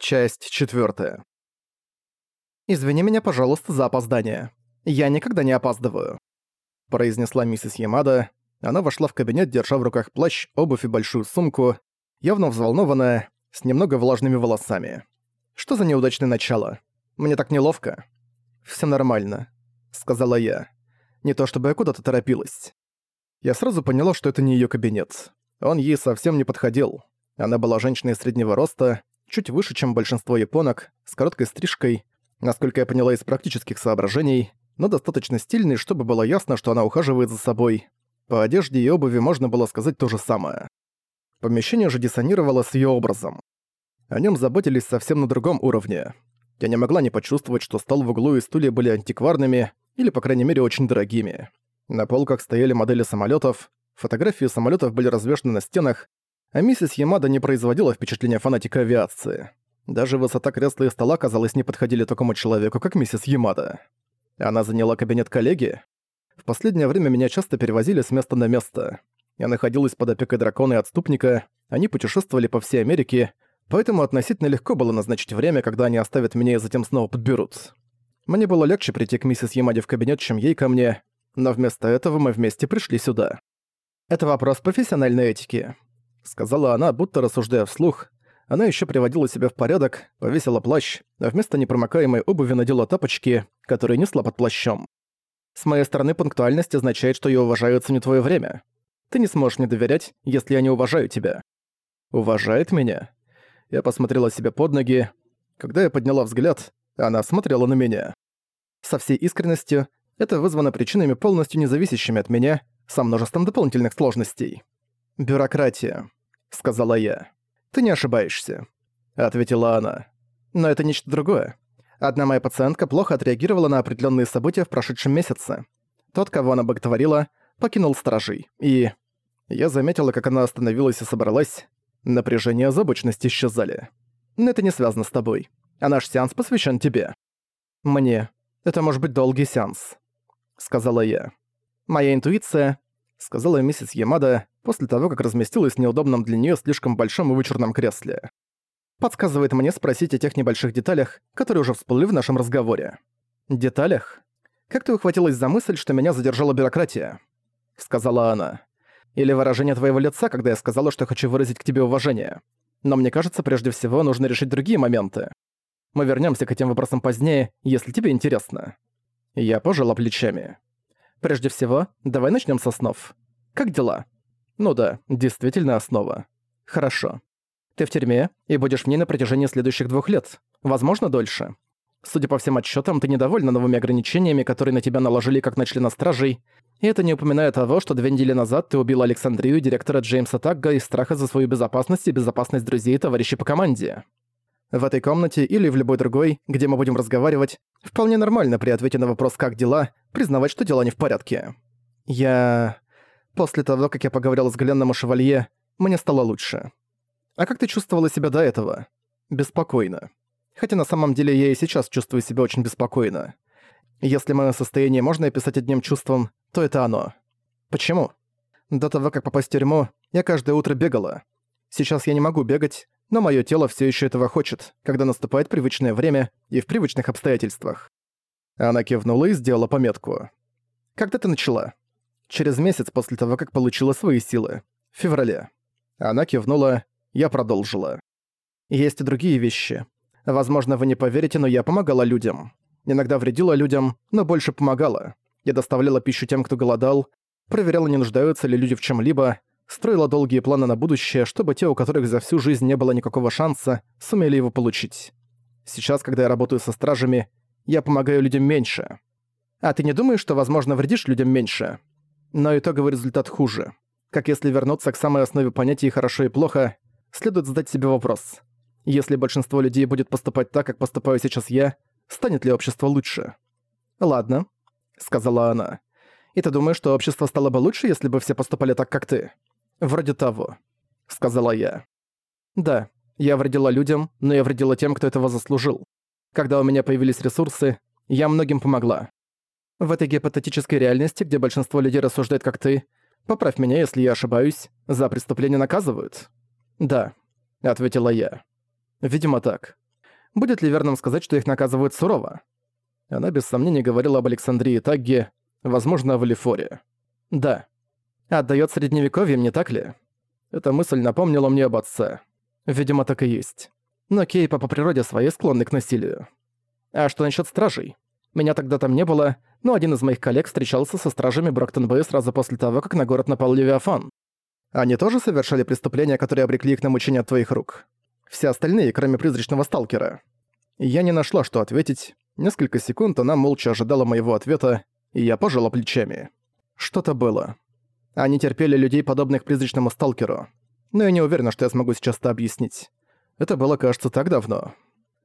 Часть четвертая. «Извини меня, пожалуйста, за опоздание. Я никогда не опаздываю», — произнесла миссис Ямада. Она вошла в кабинет, держа в руках плащ, обувь и большую сумку, явно взволнованная, с немного влажными волосами. «Что за неудачное начало? Мне так неловко». «Всё нормально», — сказала я. Не то чтобы я куда-то торопилась. Я сразу поняла, что это не её кабинет. Он ей совсем не подходил. Она была женщиной среднего роста, чуть выше, чем большинство японок, с короткой стрижкой, насколько я поняла из практических соображений, но достаточно стильной, чтобы было ясно, что она ухаживает за собой. По одежде и обуви можно было сказать то же самое. Помещение же диссонировало с её образом. О нём заботились совсем на другом уровне. Я не могла не почувствовать, что стол в углу и стулья были антикварными, или, по крайней мере, очень дорогими. На полках стояли модели самолётов, фотографии самолётов были развешаны на стенах, а миссис Ямада не производила впечатления фанатика авиации. Даже высота кресла и стола, казалось, не подходили такому человеку, как миссис Ямада. Она заняла кабинет коллеги. В последнее время меня часто перевозили с места на место. Я находилась под опекой дракона и отступника, они путешествовали по всей Америке, поэтому относительно легко было назначить время, когда они оставят меня и затем снова подберут. Мне было легче прийти к миссис Ямаде в кабинет, чем ей ко мне, но вместо этого мы вместе пришли сюда. Это вопрос профессиональной этики. — сказала она, будто рассуждая вслух. Она еще приводила себя в порядок, повесила плащ, а вместо непромокаемой обуви надела тапочки, которые несла под плащом. «С моей стороны пунктуальность означает, что я уважаю ценю твое время. Ты не сможешь мне доверять, если я не уважаю тебя». «Уважает меня?» Я посмотрела себе под ноги. Когда я подняла взгляд, она смотрела на меня. Со всей искренностью, это вызвано причинами полностью независящими от меня, со множеством дополнительных сложностей. «Бюрократия», — сказала я. «Ты не ошибаешься», — ответила она. «Но это нечто другое. Одна моя пациентка плохо отреагировала на определенные события в прошедшем месяце. Тот, кого она боготворила, покинул стражей, и...» Я заметила, как она остановилась и собралась. Напряжение и озабоченность исчезали. «Но это не связано с тобой. А наш сеанс посвящен тебе». «Мне. Это может быть долгий сеанс», — сказала я. Моя интуиция сказала миссис Ямада после того, как разместилась в неудобном для неё слишком большом и вычурном кресле. Подсказывает мне спросить о тех небольших деталях, которые уже всплыли в нашем разговоре. Деталях? Как ты ухватилась за мысль, что меня задержала бюрократия? Сказала она. Или выражение твоего лица, когда я сказала, что хочу выразить к тебе уважение. Но мне кажется, прежде всего нужно решить другие моменты. Мы вернёмся к этим вопросам позднее, если тебе интересно. Я пожала плечами. Прежде всего, давай начнем со снов. Как дела? Ну да, действительно основа. Хорошо. Ты в тюрьме и будешь в ней на протяжении следующих двух лет. Возможно, дольше. Судя по всем отчетам, ты недовольна новыми ограничениями, которые на тебя наложили как на члена стражей, и это не упоминая того, что две недели назад ты убила Александрию, директора Джеймса Тагга, из страха за свою безопасность и безопасность друзей и товарищей по команде. В этой комнате или в любой другой, где мы будем разговаривать, вполне нормально при ответе на вопрос «как дела?» признавать, что дела не в порядке. Я... После того, как я поговорил с Гленном Шевалье, мне стало лучше. А как ты чувствовала себя до этого? Беспокойно. Хотя на самом деле я и сейчас чувствую себя очень беспокойно. Если мое состояние можно описать одним чувством, то это оно. Почему? До того, как попасть в тюрьму, я каждое утро бегала. Сейчас я не могу бегать, но мое тело все еще этого хочет, когда наступает привычное время и в привычных обстоятельствах. Она кивнула и сделала пометку. «Когда ты начала?» «Через месяц после того, как получила свои силы. В феврале». Она кивнула, я продолжила. «Есть и другие вещи. Возможно, вы не поверите, но я помогала людям. Иногда вредила людям, но больше помогала. Я доставляла пищу тем, кто голодал, проверяла, не нуждаются ли люди в чем либо строила долгие планы на будущее, чтобы те, у которых за всю жизнь не было никакого шанса, сумели его получить. Сейчас, когда я работаю со стражами, я помогаю людям меньше. А ты не думаешь, что, возможно, вредишь людям меньше? Но итоговый результат хуже. Как если вернуться к самой основе понятий «хорошо» и «плохо», следует задать себе вопрос. Если большинство людей будет поступать так, как поступаю сейчас я, станет ли общество лучше? «Ладно», — сказала она. «И ты думаешь, что общество стало бы лучше, если бы все поступали так, как ты?» «Вроде того», — сказала я. «Да, я вредила людям, но я вредила тем, кто этого заслужил. Когда у меня появились ресурсы, я многим помогла. В этой гипотетической реальности, где большинство людей рассуждает как ты, поправь меня, если я ошибаюсь, за преступление наказывают?» «Да», — ответила я. «Видимо так. будет ли верным сказать, что их наказывают сурово? Она без сомнений говорила об Александрии Тагге, возможно, о Валифоре. Да. Отдаёт средневековьем, не так ли? Эта мысль напомнила мне об отце. Видимо, так и есть. Но Кейпа по природе своей склонны к насилию. А что насчет стражей? Меня тогда там не было, но один из моих коллег встречался со стражами Броктон-Бэй сразу после того, как на город напал Левиафан. Они тоже совершали преступления, которые обрекли их на мучение от твоих рук? Все остальные, кроме призрачного сталкера. Я не нашла, что ответить. Несколько секунд она молча ожидала моего ответа, и я пожала плечами. Что-то было. Они терпели людей, подобных призрачному сталкеру. Но я не уверена, что я смогу сейчас это объяснить. Это было, кажется, так давно.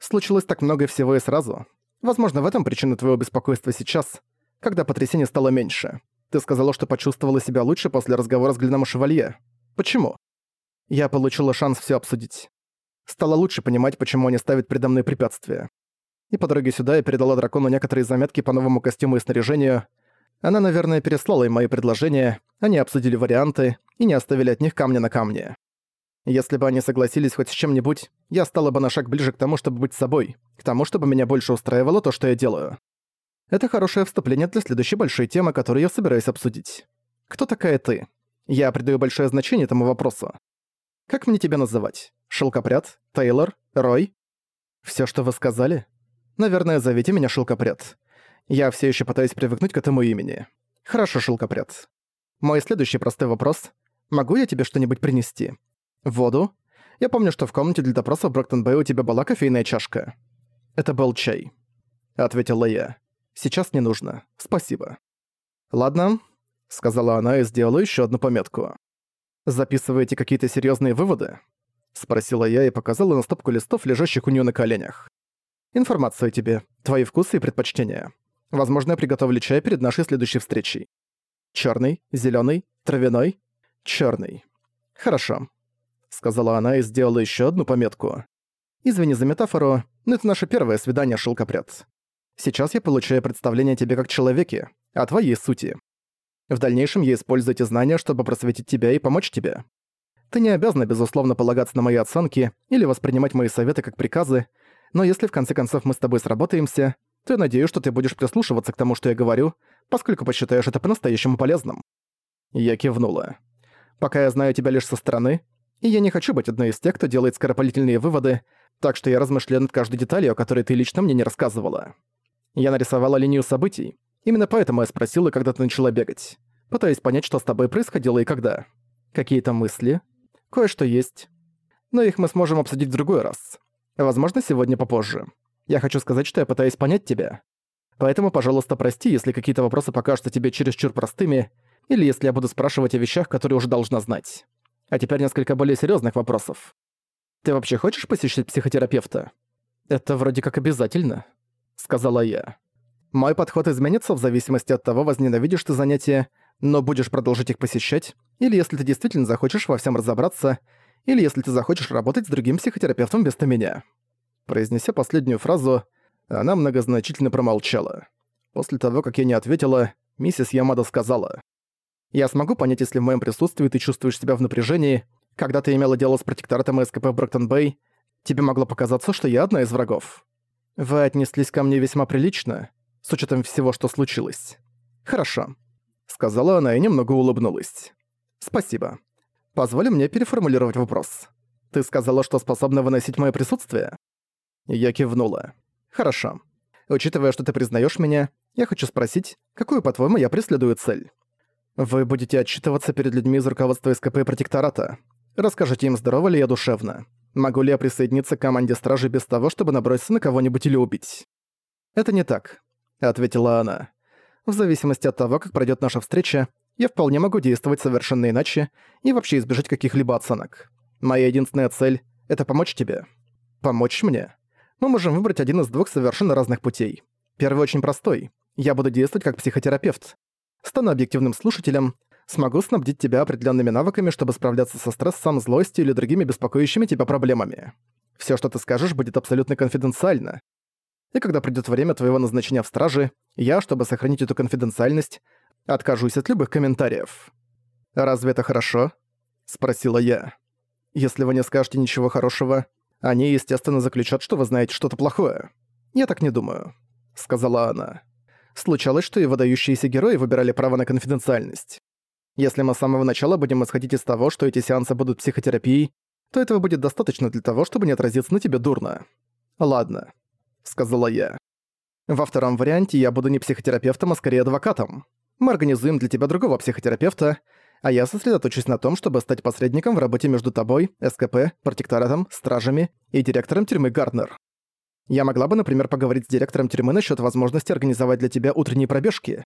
Случилось так много всего и сразу. Возможно, в этом причина твоего беспокойства сейчас, когда потрясение стало меньше. Ты сказала, что почувствовала себя лучше после разговора с Глином Шевалье. Почему? Я получила шанс все обсудить. Стало лучше понимать, почему они ставят передо мной препятствия. И по дороге сюда я передала дракону некоторые заметки по новому костюму и снаряжению. Она, наверное, переслала им мои предложения, они обсудили варианты и не оставили от них камня на камне. Если бы они согласились хоть с чем-нибудь, я стала бы на шаг ближе к тому, чтобы быть собой, к тому, чтобы меня больше устраивало то, что я делаю. Это хорошее вступление для следующей большой темы, которую я собираюсь обсудить. Кто такая ты? Я придаю большое значение этому вопросу. Как мне тебя называть? Шелкопряд? Тейлор? Рой? Все, что вы сказали? Наверное, зовите меня Шелкопряд. Я все еще пытаюсь привыкнуть к этому имени. Хорошо, Шелкопряд. Мой следующий простой вопрос. Могу я тебе что-нибудь принести? Воду? Я помню, что в комнате для допроса в Броктон-Бэй у тебя была кофейная чашка. Это был чай. Ответила я. Сейчас не нужно. Спасибо. Ладно, сказала она и сделала еще одну пометку. Записываете какие-то серьезные выводы? Спросила я и показала на стопку листов, лежащих у нее на коленях. Информацию тебе, твои вкусы и предпочтения. Возможно, я приготовлю чай перед нашей следующей встречей. Черный, зеленый, травяной, черный. Хорошо, сказала она и сделала еще одну пометку. Извини за метафору, но это наше первое свидание, шелкопряд. Сейчас я получаю представление о тебе как человеке, о твоей сути. В дальнейшем я использую эти знания, чтобы просветить тебя и помочь тебе. Ты не обязана, безусловно, полагаться на мои оценки или воспринимать мои советы как приказы, но если в конце концов мы с тобой сработаемся, то я надеюсь, что ты будешь прислушиваться к тому, что я говорю, поскольку посчитаешь это по-настоящему полезным». Я кивнула. «Пока я знаю тебя лишь со стороны, и я не хочу быть одной из тех, кто делает скоропалительные выводы, так что я размышляю над каждой деталью, о которой ты лично мне не рассказывала. Я нарисовала линию событий. Именно поэтому я спросила, когда ты начала бегать. Пытаясь понять, что с тобой происходило и когда. Какие-то мысли? Кое-что есть. Но их мы сможем обсудить в другой раз. Возможно, сегодня попозже. Я хочу сказать, что я пытаюсь понять тебя. Поэтому, пожалуйста, прости, если какие-то вопросы покажутся тебе чересчур простыми, или если я буду спрашивать о вещах, которые уже должна знать. А теперь несколько более серьезных вопросов. Ты вообще хочешь посещать психотерапевта? Это вроде как обязательно сказала я. Мой подход изменится в зависимости от того, возненавидишь ты занятия, но будешь продолжить их посещать, или если ты действительно захочешь во всем разобраться, или если ты захочешь работать с другим психотерапевтом вместо меня». Произнеся последнюю фразу, она многозначительно промолчала. После того, как я не ответила, миссис Ямада сказала. «Я смогу понять, если в моем присутствии ты чувствуешь себя в напряжении. Когда ты имела дело с протекторатом СКП Броктон-Бэй, тебе могло показаться, что я одна из врагов. Вы отнеслись ко мне весьма прилично, с учетом всего, что случилось. Хорошо, сказала она и немного улыбнулась. Спасибо. Позволь мне переформулировать вопрос. Ты сказала, что способна выносить мое присутствие? Я кивнула. Хорошо. Учитывая, что ты признаешь меня, я хочу спросить, какую, по-твоему, я преследую цель? Вы будете отчитываться перед людьми из руководства СКП протектората. Расскажите им, здорово ли я душевно. Могу ли я присоединиться к команде стражи без того, чтобы наброситься на кого-нибудь или убить? Это не так, ответила она. В зависимости от того, как пройдет наша встреча, я вполне могу действовать совершенно иначе и вообще избежать каких-либо оценок. Моя единственная цель — это помочь тебе. Помочь мне? Мы можем выбрать один из двух совершенно разных путей. Первый очень простой. Я буду действовать как психотерапевт. Стану объективным слушателем, смогу снабдить тебя определенными навыками, чтобы справляться со стрессом, злостью или другими беспокоящими тебя проблемами. Все, что ты скажешь, будет абсолютно конфиденциально. И когда придет время твоего назначения в страже, я, чтобы сохранить эту конфиденциальность, откажусь от любых комментариев. «Разве это хорошо?» — спросила я. «Если вы не скажете ничего хорошего, Они, естественно, заключат, что вы знаете что-то плохое. Я так не думаю», — сказала она. Случалось, что и выдающиеся герои выбирали право на конфиденциальность. Если мы с самого начала будем исходить из того, что эти сеансы будут психотерапией, то этого будет достаточно для того, чтобы не отразиться на тебе дурно. «Ладно», — сказала я. «Во втором варианте я буду не психотерапевтом, а скорее адвокатом. Мы организуем для тебя другого психотерапевта, а я сосредоточусь на том, чтобы стать посредником в работе между тобой, СКП, протекторатом, стражами и директором тюрьмы Гарднер. Я могла бы, например, поговорить с директором тюрьмы насчет возможности организовать для тебя утренние пробежки,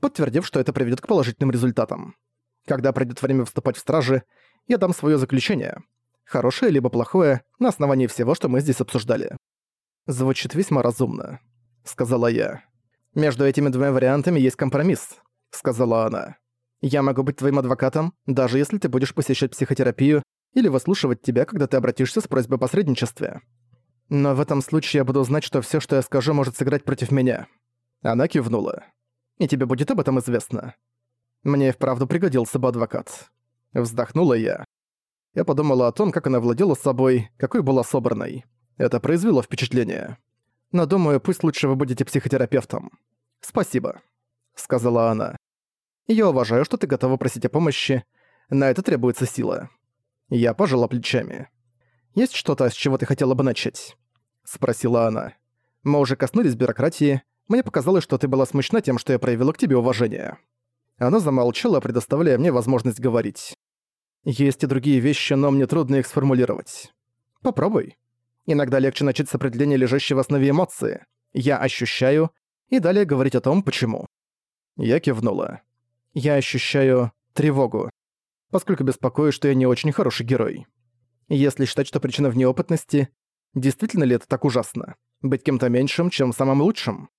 подтвердив, что это приведет к положительным результатам. Когда придет время вступать в стражи, я дам свое заключение. Хорошее либо плохое, на основании всего, что мы здесь обсуждали. Звучит весьма разумно, сказала я. Между этими двумя вариантами есть компромисс, сказала она. Я могу быть твоим адвокатом, даже если ты будешь посещать психотерапию или выслушивать тебя, когда ты обратишься с просьбой о посредничестве. Но в этом случае я буду знать, что все, что я скажу, может сыграть против меня». Она кивнула. «И тебе будет об этом известно. Мне и вправду пригодился бы адвокат». Вздохнула я. Я подумала о том, как она владела собой, какой была собранной. Это произвело впечатление. Но думаю, пусть лучше вы будете психотерапевтом. «Спасибо», — сказала она. «Я уважаю, что ты готова просить о помощи. На это требуется сила». Я пожала плечами. «Есть что-то, с чего ты хотела бы начать?» — спросила она. «Мы уже коснулись бюрократии. Мне показалось, что ты была смущена тем, что я проявила к тебе уважение». Она замолчала, предоставляя мне возможность говорить. «Есть и другие вещи, но мне трудно их сформулировать. Попробуй. Иногда легче начать с определения лежащей в основе эмоции. Я ощущаю, и далее говорить о том, почему». Я кивнула. «Я ощущаю тревогу, поскольку беспокоюсь, что я не очень хороший герой. Если считать, что причина в неопытности, Действительно ли это так ужасно? Быть кем-то меньшим, чем самым лучшим?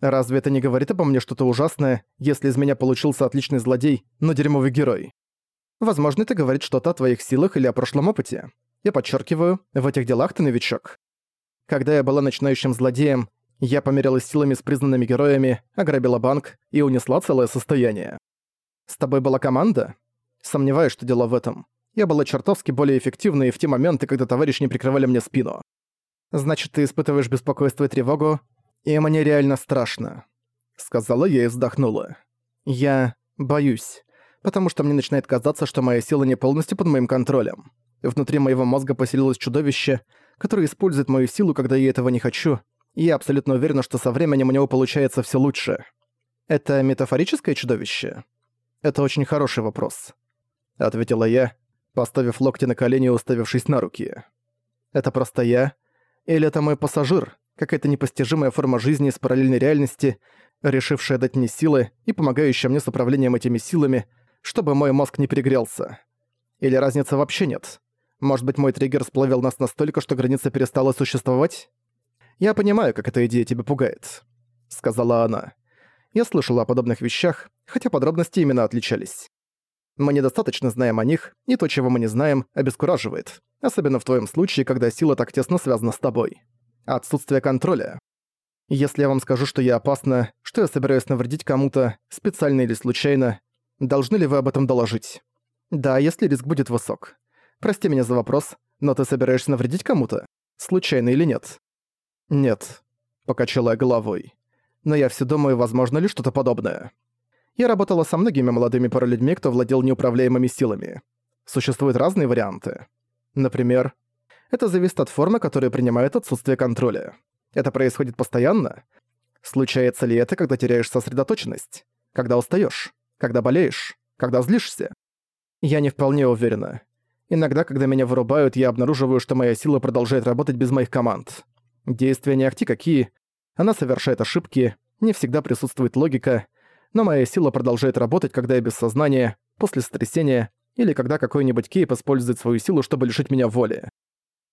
Разве это не говорит обо мне что-то ужасное, если из меня получился отличный злодей, но дерьмовый герой? Возможно, это говорит что-то о твоих силах или о прошлом опыте. Я подчеркиваю, в этих делах ты новичок. Когда я была начинающим злодеем, я померилась силами с признанными героями, ограбила банк и унесла целое состояние. С тобой была команда? Сомневаюсь, что дело в этом. Я была чертовски более эффективной в те моменты, когда товарищи не прикрывали мне спину. Значит, ты испытываешь беспокойство и тревогу, и мне реально страшно. Сказала я и вздохнула. Я боюсь, потому что мне начинает казаться, что моя сила не полностью под моим контролем. Внутри моего мозга поселилось чудовище, которое использует мою силу, когда я этого не хочу, и я абсолютно уверена, что со временем у него получается все лучше. Это метафорическое чудовище? Это очень хороший вопрос. Ответила я, поставив локти на колени и уставившись на руки. Это просто я? Или это мой пассажир, какая-то непостижимая форма жизни из параллельной реальности, решившая дать мне силы и помогающая мне с управлением этими силами, чтобы мой мозг не перегрелся? Или разницы вообще нет? Может быть, мой триггер сплавил нас настолько, что граница перестала существовать? Я понимаю, как эта идея тебя пугает, сказала она. Я слышала о подобных вещах, хотя подробности именно отличались. Мы недостаточно знаем о них, и то, чего мы не знаем, обескураживает. Особенно в твоем случае, когда сила так тесно связана с тобой. Отсутствие контроля. Если я вам скажу, что я опасна, что я собираюсь навредить кому-то, специально или случайно, должны ли вы об этом доложить? Да, если риск будет высок. Прости меня за вопрос, но ты собираешься навредить кому-то? Случайно или нет? Нет, покачала я головой. Но я все думаю, возможно ли что-то подобное. Я работала со многими молодыми паралюдьми, кто владел неуправляемыми силами. Существуют разные варианты. Например, это зависит от формы, которую принимает отсутствие контроля. Это происходит постоянно. Случается ли это, когда теряешь сосредоточенность? Когда устаешь? Когда болеешь? Когда злишься? Я не вполне уверена. Иногда, когда меня вырубают, я обнаруживаю, что моя сила продолжает работать без моих команд. Действия не ахти какие. Она совершает ошибки, не всегда присутствует логика, но моя сила продолжает работать, когда я без сознания, после сотрясения, или когда какой-нибудь кейп использует свою силу, чтобы лишить меня воли.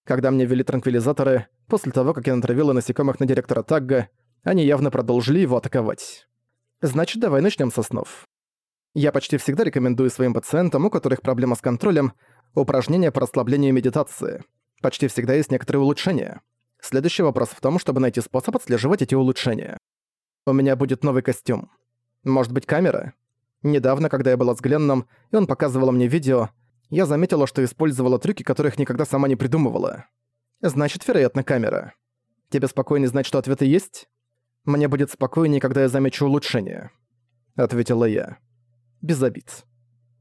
Когда мне ввели транквилизаторы, после того, как я натравила насекомых на директора Тагга, они явно продолжили его атаковать. Значит, давай начнем со снов. Я почти всегда рекомендую своим пациентам, у которых проблема с контролем, упражнения по расслаблению и медитации. Почти всегда есть некоторые улучшения. Следующий вопрос в том, чтобы найти способ отслеживать эти улучшения. У меня будет новый костюм. Может быть, камера? Недавно, когда я была с Гленном, и он показывал мне видео, я заметила, что использовала трюки, которых никогда сама не придумывала. Значит, вероятно, камера. Тебе спокойнее знать, что ответы есть? Мне будет спокойнее, когда я замечу улучшение. Ответила я. Без обид.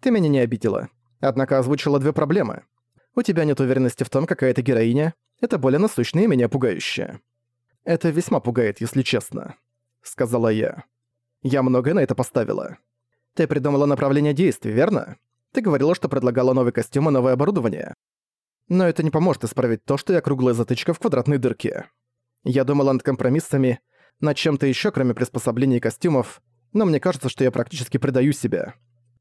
Ты меня не обидела. Однако озвучила две проблемы. У тебя нет уверенности в том, какая ты героиня. Это более насущное и меня пугающее. Это весьма пугает, если честно. Сказала я. Я многое на это поставила. Ты придумала направление действий, верно? Ты говорила, что предлагала новый костюм и новое оборудование. Но это не поможет исправить то, что я круглая затычка в квадратной дырке. Я думала над компромиссами, над чем-то еще, кроме приспособлений и костюмов, но мне кажется, что я практически предаю себя.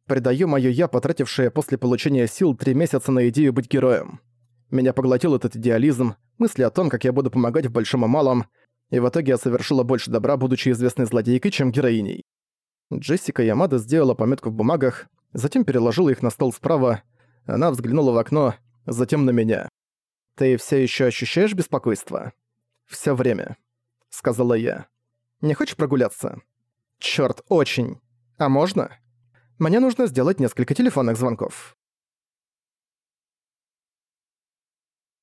Предаю моё «я», потратившее после получения сил три месяца на идею быть героем. Меня поглотил этот идеализм, мысли о том, как я буду помогать в большом и малом, и в итоге я совершила больше добра, будучи известной злодейкой, чем героиней. Джессика Ямада сделала пометку в бумагах, затем переложила их на стол справа, она взглянула в окно, затем на меня. «Ты все еще ощущаешь беспокойство?» «Всё время», — сказала я. «Не хочешь прогуляться?» «Чёрт, очень. А можно?» «Мне нужно сделать несколько телефонных звонков».